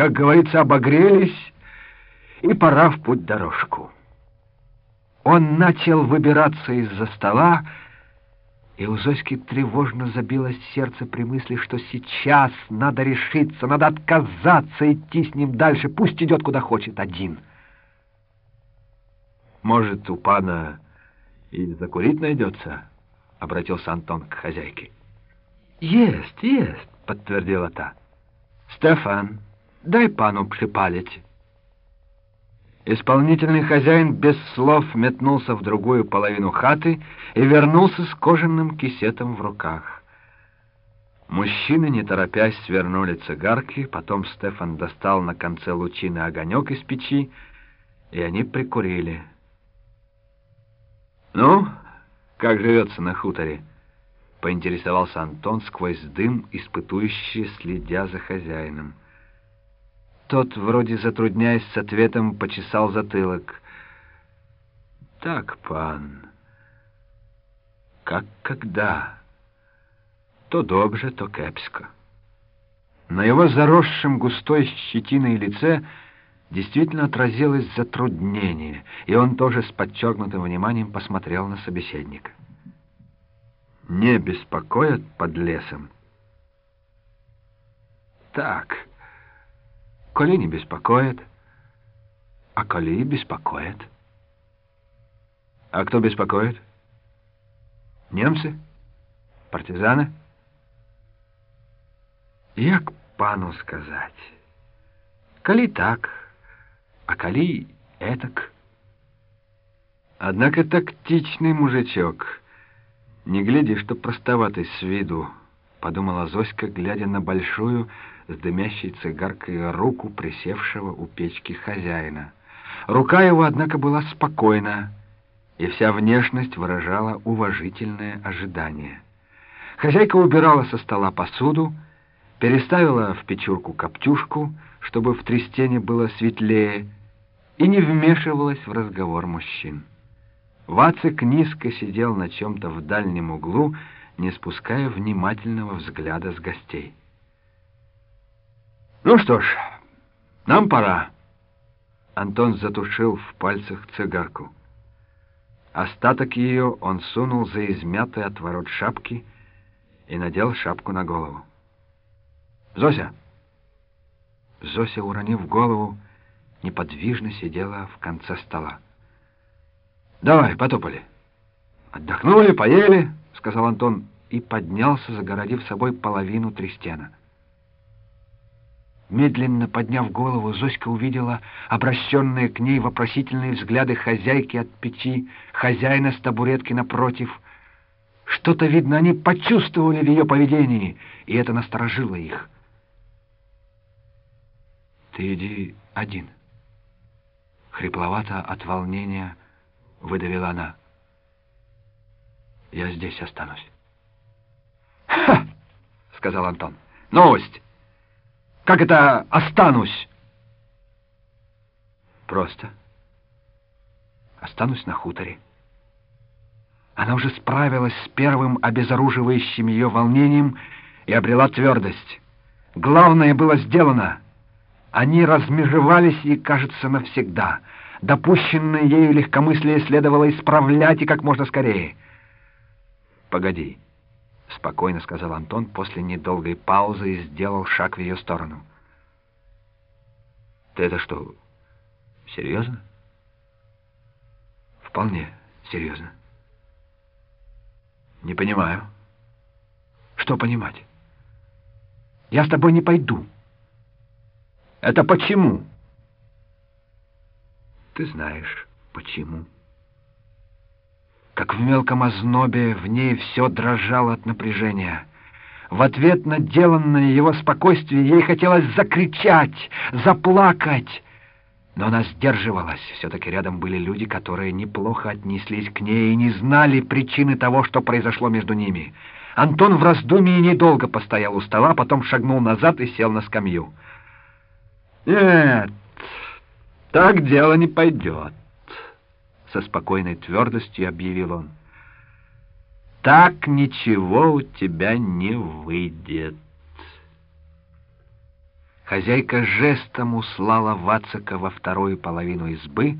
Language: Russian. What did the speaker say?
как говорится, обогрелись, и пора в путь дорожку. Он начал выбираться из-за стола, и у Зоськи тревожно забилось сердце при мысли, что сейчас надо решиться, надо отказаться идти с ним дальше, пусть идет куда хочет один. «Может, у пана и закурить найдется?» — обратился Антон к хозяйке. «Есть, есть», — подтвердила та. «Стефан, дай пану припалить». Исполнительный хозяин без слов метнулся в другую половину хаты и вернулся с кожаным кисетом в руках. Мужчины, не торопясь, свернули цигарки, потом Стефан достал на конце лучины огонек из печи, и они прикурили. «Ну, как живется на хуторе?» — поинтересовался Антон сквозь дым, испытующий, следя за хозяином. Тот, вроде затрудняясь с ответом, почесал затылок. «Так, пан, как когда? То добже, то кепсько». На его заросшем густой щетиной лице действительно отразилось затруднение, и он тоже с подчеркнутым вниманием посмотрел на собеседника. «Не беспокоят под лесом?» «Так». Коли не беспокоит, а коли беспокоит. А кто беспокоит? Немцы? Партизаны? Як пану сказать? Коли так, а коли этак. Однако тактичный мужичок. Не гляди, что простоватый с виду, — подумала Зоська, глядя на большую, с дымящей цигаркой руку присевшего у печки хозяина. Рука его, однако, была спокойна, и вся внешность выражала уважительное ожидание. Хозяйка убирала со стола посуду, переставила в печурку коптюшку, чтобы в трестене было светлее, и не вмешивалась в разговор мужчин. Вацик низко сидел на чем-то в дальнем углу, не спуская внимательного взгляда с гостей. «Ну что ж, нам пора». Антон затушил в пальцах цигарку. Остаток ее он сунул за измятый отворот шапки и надел шапку на голову. «Зося!» Зося, уронив голову, неподвижно сидела в конце стола. «Давай, потопали». «Отдохнули, поели», — сказал Антон, и поднялся, загородив собой половину трестена. Медленно подняв голову, Зоська увидела обращенные к ней вопросительные взгляды хозяйки от печи, хозяина с табуретки напротив. Что-то, видно, они почувствовали в ее поведении, и это насторожило их. «Ты иди один». Хрипловато от волнения выдавила она. «Я здесь останусь». «Ха!» — сказал Антон. «Новость!» Как это останусь? Просто. Останусь на хуторе. Она уже справилась с первым обезоруживающим ее волнением и обрела твердость. Главное было сделано. Они размежевались и, кажется, навсегда. Допущенное ею легкомыслие следовало исправлять и как можно скорее. «Погоди». — спокойно сказал Антон после недолгой паузы и сделал шаг в ее сторону. «Ты это что, серьезно?» «Вполне серьезно». «Не понимаю». «Что понимать?» «Я с тобой не пойду». «Это почему?» «Ты знаешь, почему». Как в мелком ознобе в ней все дрожало от напряжения. В ответ на деланное его спокойствие ей хотелось закричать, заплакать. Но она сдерживалась. Все-таки рядом были люди, которые неплохо отнеслись к ней и не знали причины того, что произошло между ними. Антон в раздумье недолго постоял у стола, потом шагнул назад и сел на скамью. «Нет, так дело не пойдет» со спокойной твердостью объявил он. «Так ничего у тебя не выйдет». Хозяйка жестом услала Вацака во вторую половину избы,